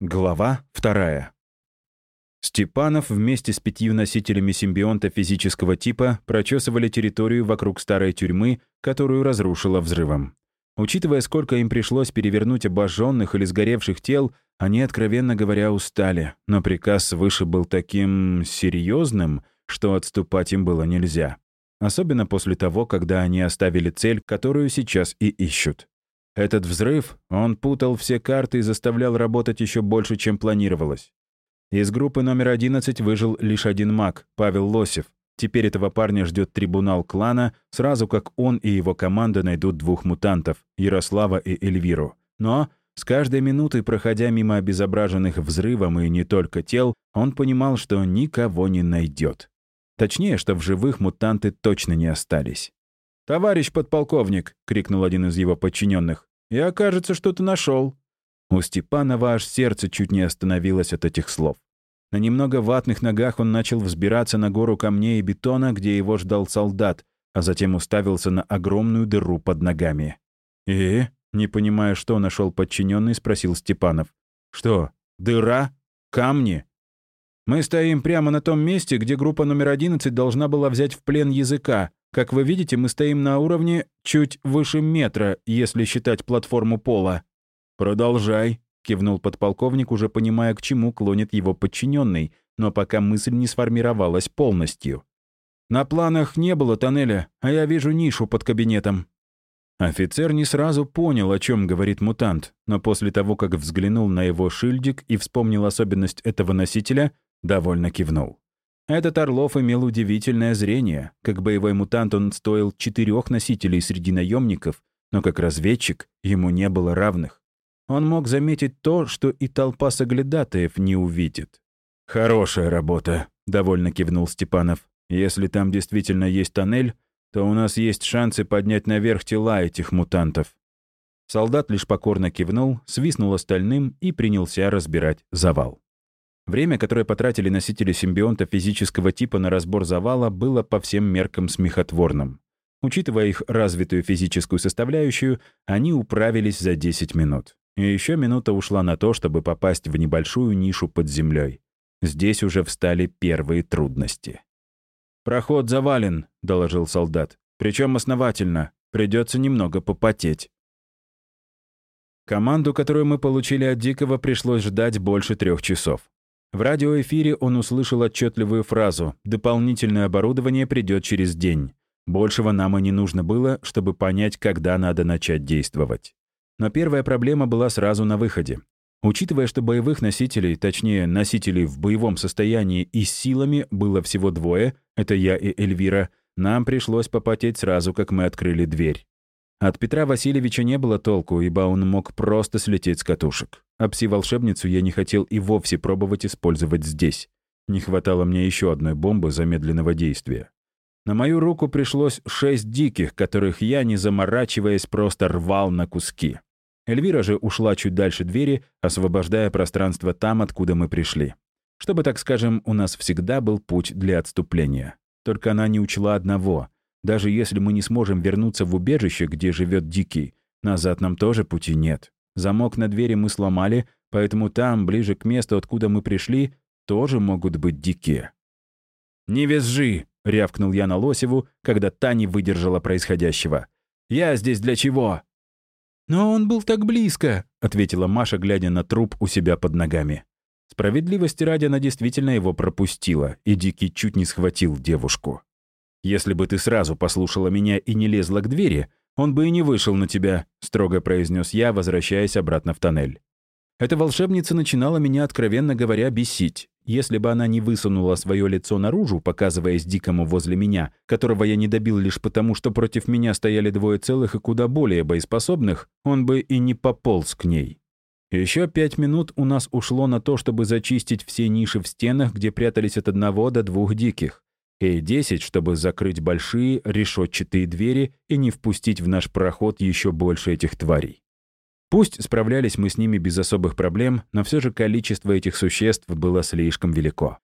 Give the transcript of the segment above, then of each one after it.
Глава вторая. Степанов вместе с пятью носителями симбионта физического типа прочесывали территорию вокруг старой тюрьмы, которую разрушило взрывом. Учитывая, сколько им пришлось перевернуть обожженных или сгоревших тел, они, откровенно говоря, устали, но приказ свыше был таким серьезным, что отступать им было нельзя. Особенно после того, когда они оставили цель, которую сейчас и ищут. Этот взрыв, он путал все карты и заставлял работать еще больше, чем планировалось. Из группы номер 11 выжил лишь один маг, Павел Лосев. Теперь этого парня ждет трибунал клана, сразу как он и его команда найдут двух мутантов, Ярослава и Эльвиру. Но с каждой минутой, проходя мимо обезображенных взрывом и не только тел, он понимал, что никого не найдет. Точнее, что в живых мутанты точно не остались. «Товарищ подполковник!» — крикнул один из его подчиненных. «Я, кажется, что-то нашел. У Степанова аж сердце чуть не остановилось от этих слов. На немного ватных ногах он начал взбираться на гору камней и бетона, где его ждал солдат, а затем уставился на огромную дыру под ногами. «И?» — не понимая, что нашел подчиненный, спросил Степанов. «Что, дыра? Камни?» «Мы стоим прямо на том месте, где группа номер 11 должна была взять в плен языка. Как вы видите, мы стоим на уровне чуть выше метра, если считать платформу пола». «Продолжай», — кивнул подполковник, уже понимая, к чему клонит его подчиненный, но пока мысль не сформировалась полностью. «На планах не было тоннеля, а я вижу нишу под кабинетом». Офицер не сразу понял, о чем говорит мутант, но после того, как взглянул на его шильдик и вспомнил особенность этого носителя, довольно кивнул. Этот Орлов имел удивительное зрение. Как боевой мутант он стоил четырех носителей среди наемников, но как разведчик ему не было равных. Он мог заметить то, что и толпа соглядатаев не увидит. «Хорошая работа», — довольно кивнул Степанов. «Если там действительно есть тоннель, то у нас есть шансы поднять наверх тела этих мутантов». Солдат лишь покорно кивнул, свистнул остальным и принялся разбирать завал. Время, которое потратили носители симбионта физического типа на разбор завала, было по всем меркам смехотворным. Учитывая их развитую физическую составляющую, они управились за 10 минут. И еще минута ушла на то, чтобы попасть в небольшую нишу под землей. Здесь уже встали первые трудности. «Проход завален», — доложил солдат. «Причем основательно. Придется немного попотеть». Команду, которую мы получили от Дикого, пришлось ждать больше трех часов. В радиоэфире он услышал отчетливую фразу «Дополнительное оборудование придет через день». Большего нам и не нужно было, чтобы понять, когда надо начать действовать. Но первая проблема была сразу на выходе. Учитывая, что боевых носителей, точнее, носителей в боевом состоянии и с силами было всего двое, это я и Эльвира, нам пришлось попотеть сразу, как мы открыли дверь. От Петра Васильевича не было толку, ибо он мог просто слететь с катушек. А пси-волшебницу я не хотел и вовсе пробовать использовать здесь. Не хватало мне еще одной бомбы замедленного действия. На мою руку пришлось шесть диких, которых я, не заморачиваясь, просто рвал на куски. Эльвира же ушла чуть дальше двери, освобождая пространство там, откуда мы пришли. Чтобы, так скажем, у нас всегда был путь для отступления. Только она не учла одного. Даже если мы не сможем вернуться в убежище, где живет Дикий, назад нам тоже пути нет. Замок на двери мы сломали, поэтому там, ближе к месту, откуда мы пришли, тоже могут быть Дикие. «Не визжи!» — рявкнул я на Лосеву, когда та не выдержала происходящего. «Я здесь для чего?» «Но он был так близко», — ответила Маша, глядя на труп у себя под ногами. Справедливости ради она действительно его пропустила, и Дикий чуть не схватил девушку. «Если бы ты сразу послушала меня и не лезла к двери, он бы и не вышел на тебя», — строго произнес я, возвращаясь обратно в тоннель. Эта волшебница начинала меня, откровенно говоря, бесить. Если бы она не высунула свое лицо наружу, показываясь дикому возле меня, которого я не добил лишь потому, что против меня стояли двое целых и куда более боеспособных, он бы и не пополз к ней. Еще пять минут у нас ушло на то, чтобы зачистить все ниши в стенах, где прятались от одного до двух диких, и десять, чтобы закрыть большие решетчатые двери и не впустить в наш проход еще больше этих тварей. Пусть справлялись мы с ними без особых проблем, но все же количество этих существ было слишком велико.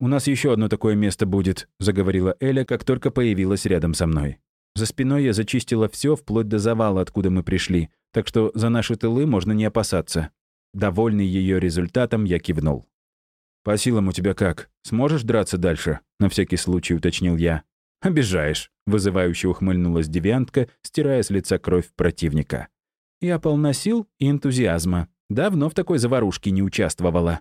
«У нас еще одно такое место будет», — заговорила Эля, как только появилась рядом со мной. За спиной я зачистила все вплоть до завала, откуда мы пришли, так что за наши тылы можно не опасаться. Довольный ее результатом, я кивнул. «По силам у тебя как? Сможешь драться дальше?» — на всякий случай уточнил я. «Обижаешь», — вызывающе ухмыльнулась девиантка, стирая с лица кровь противника. «Я полна сил и энтузиазма. Давно в такой заварушке не участвовала».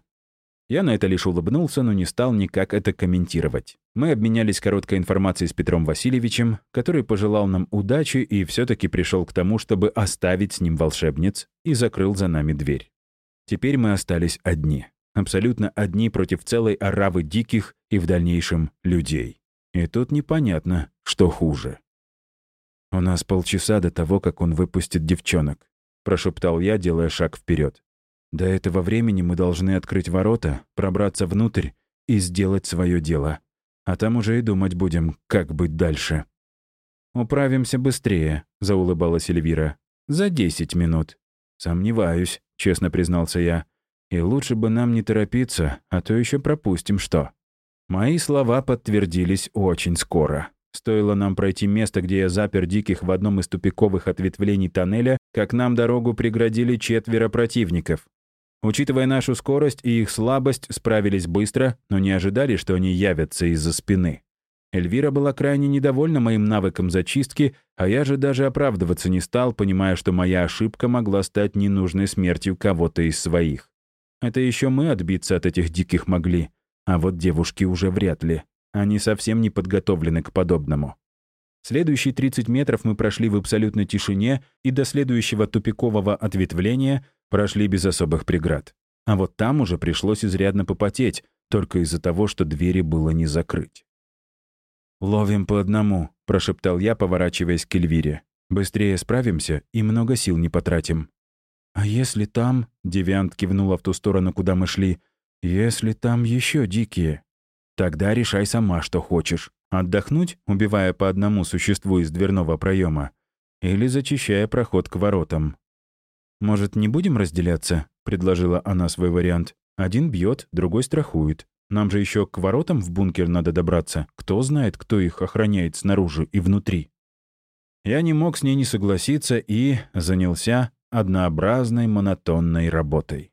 Я на это лишь улыбнулся, но не стал никак это комментировать. Мы обменялись короткой информацией с Петром Васильевичем, который пожелал нам удачи и все таки пришел к тому, чтобы оставить с ним волшебниц, и закрыл за нами дверь. Теперь мы остались одни. Абсолютно одни против целой оравы диких и в дальнейшем людей. И тут непонятно, что хуже. «У нас полчаса до того, как он выпустит девчонок», — прошептал я, делая шаг вперед. До этого времени мы должны открыть ворота, пробраться внутрь и сделать свое дело. А там уже и думать будем, как быть дальше. «Управимся быстрее», — заулыбалась Эльвира. «За десять минут». «Сомневаюсь», — честно признался я. «И лучше бы нам не торопиться, а то еще пропустим что». Мои слова подтвердились очень скоро. Стоило нам пройти место, где я запер диких в одном из тупиковых ответвлений тоннеля, как нам дорогу преградили четверо противников. Учитывая нашу скорость и их слабость, справились быстро, но не ожидали, что они явятся из-за спины. Эльвира была крайне недовольна моим навыком зачистки, а я же даже оправдываться не стал, понимая, что моя ошибка могла стать ненужной смертью кого-то из своих. Это еще мы отбиться от этих диких могли, а вот девушки уже вряд ли. Они совсем не подготовлены к подобному. Следующие 30 метров мы прошли в абсолютной тишине и до следующего тупикового ответвления прошли без особых преград. А вот там уже пришлось изрядно попотеть, только из-за того, что двери было не закрыть. «Ловим по одному», — прошептал я, поворачиваясь к Эльвире. «Быстрее справимся и много сил не потратим». «А если там...» — Девиант кивнула в ту сторону, куда мы шли. «Если там еще дикие...» «Тогда решай сама, что хочешь. Отдохнуть, убивая по одному существу из дверного проема, или зачищая проход к воротам. «Может, не будем разделяться?» — предложила она свой вариант. «Один бьет, другой страхует. Нам же еще к воротам в бункер надо добраться. Кто знает, кто их охраняет снаружи и внутри?» Я не мог с ней не согласиться и занялся однообразной монотонной работой.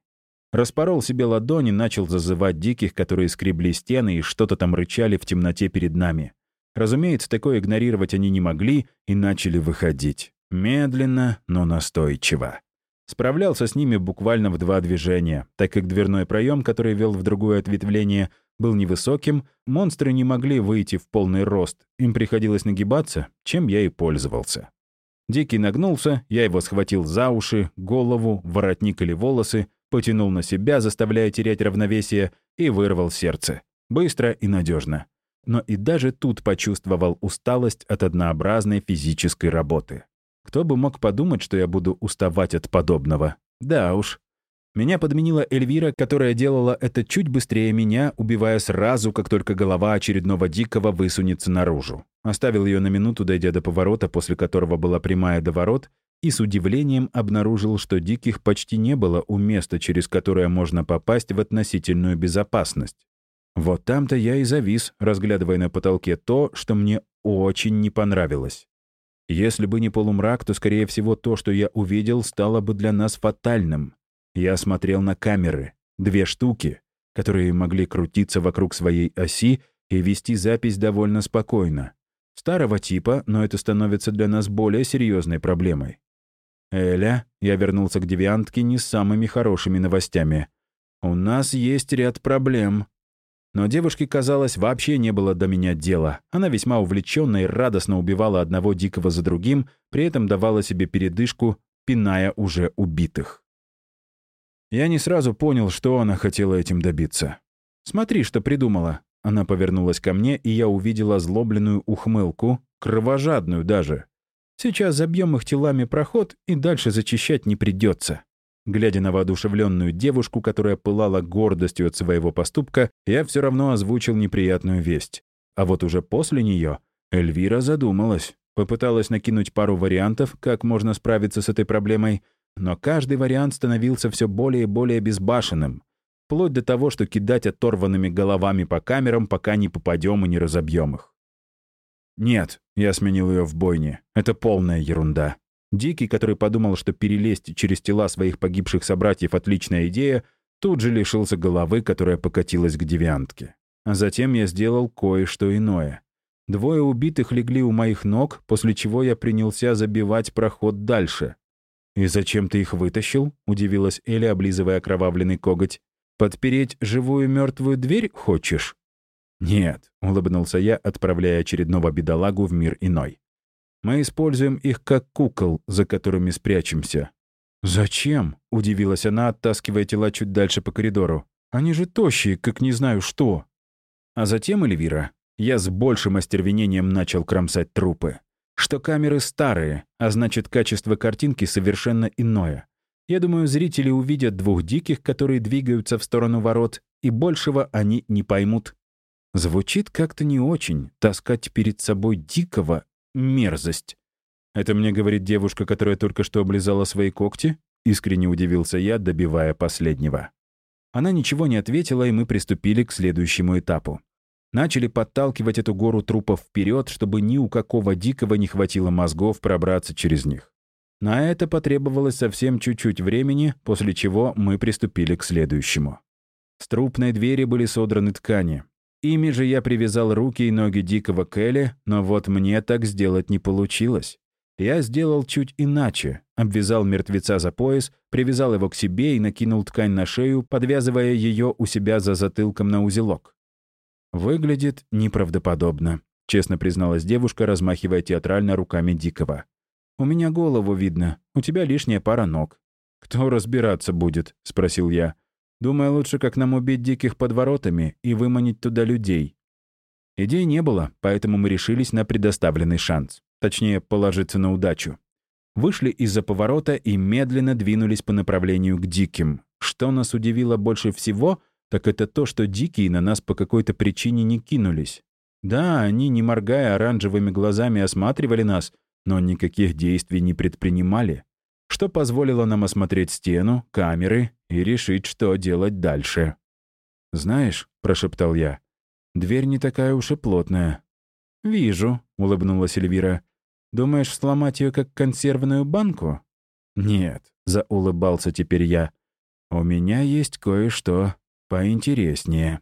Распорол себе ладони, начал зазывать диких, которые скребли стены и что-то там рычали в темноте перед нами. Разумеется, такое игнорировать они не могли и начали выходить. Медленно, но настойчиво. Справлялся с ними буквально в два движения, так как дверной проем, который вел в другое ответвление, был невысоким, монстры не могли выйти в полный рост, им приходилось нагибаться, чем я и пользовался. Дикий нагнулся, я его схватил за уши, голову, воротник или волосы, потянул на себя, заставляя терять равновесие, и вырвал сердце. Быстро и надежно. Но и даже тут почувствовал усталость от однообразной физической работы. Кто бы мог подумать, что я буду уставать от подобного? Да уж. Меня подменила Эльвира, которая делала это чуть быстрее меня, убивая сразу, как только голова очередного дикого высунется наружу. Оставил ее на минуту, дойдя до поворота, после которого была прямая до ворот, и с удивлением обнаружил, что диких почти не было у места, через которое можно попасть в относительную безопасность. Вот там-то я и завис, разглядывая на потолке то, что мне очень не понравилось. Если бы не полумрак, то, скорее всего, то, что я увидел, стало бы для нас фатальным. Я смотрел на камеры, две штуки, которые могли крутиться вокруг своей оси и вести запись довольно спокойно. Старого типа, но это становится для нас более серьезной проблемой. «Эля», я вернулся к девиантке не с самыми хорошими новостями. «У нас есть ряд проблем», но девушке, казалось, вообще не было до меня дела. Она весьма увлеченно и радостно убивала одного дикого за другим, при этом давала себе передышку, пиная уже убитых. Я не сразу понял, что она хотела этим добиться. «Смотри, что придумала». Она повернулась ко мне, и я увидела злобленную ухмылку, кровожадную даже. «Сейчас забьем их телами проход, и дальше зачищать не придется. Глядя на воодушевленную девушку, которая пылала гордостью от своего поступка, я все равно озвучил неприятную весть. А вот уже после нее Эльвира задумалась, попыталась накинуть пару вариантов, как можно справиться с этой проблемой, но каждый вариант становился все более и более безбашенным, вплоть до того, что кидать оторванными головами по камерам, пока не попадем и не разобьем их. «Нет», — я сменил ее в бойне, — «это полная ерунда. Дикий, который подумал, что перелезть через тела своих погибших собратьев — отличная идея, тут же лишился головы, которая покатилась к девиантке. А затем я сделал кое-что иное. Двое убитых легли у моих ног, после чего я принялся забивать проход дальше. «И зачем ты их вытащил?» — удивилась Элли, облизывая окровавленный коготь. «Подпереть живую мертвую дверь хочешь?» «Нет», — улыбнулся я, отправляя очередного бедолагу в мир иной. «Мы используем их как кукол, за которыми спрячемся». «Зачем?» — удивилась она, оттаскивая тела чуть дальше по коридору. «Они же тощие, как не знаю что». А затем, Эльвира, я с большим остервенением начал кромсать трупы. Что камеры старые, а значит, качество картинки совершенно иное. Я думаю, зрители увидят двух диких, которые двигаются в сторону ворот, и большего они не поймут. Звучит как-то не очень. Таскать перед собой дикого — мерзость. «Это мне говорит девушка, которая только что облизала свои когти?» Искренне удивился я, добивая последнего. Она ничего не ответила, и мы приступили к следующему этапу. Начали подталкивать эту гору трупов вперед, чтобы ни у какого дикого не хватило мозгов пробраться через них. На это потребовалось совсем чуть-чуть времени, после чего мы приступили к следующему. С трупной двери были содраны ткани. Ими же я привязал руки и ноги дикого Келли, но вот мне так сделать не получилось. Я сделал чуть иначе. Обвязал мертвеца за пояс, привязал его к себе и накинул ткань на шею, подвязывая ее у себя за затылком на узелок. «Выглядит неправдоподобно», — честно призналась девушка, размахивая театрально руками Дикого. «У меня голову видно, у тебя лишняя пара ног». «Кто разбираться будет?» — спросил я. Думаю, лучше как нам убить диких под воротами и выманить туда людей. Идей не было, поэтому мы решились на предоставленный шанс. Точнее, положиться на удачу. Вышли из-за поворота и медленно двинулись по направлению к диким. Что нас удивило больше всего, так это то, что дикие на нас по какой-то причине не кинулись. Да, они, не моргая оранжевыми глазами, осматривали нас, но никаких действий не предпринимали что позволило нам осмотреть стену, камеры и решить, что делать дальше. «Знаешь», — прошептал я, — «дверь не такая уж и плотная». «Вижу», — улыбнулась Эльвира. «Думаешь сломать ее как консервную банку?» «Нет», — заулыбался теперь я. «У меня есть кое-что поинтереснее».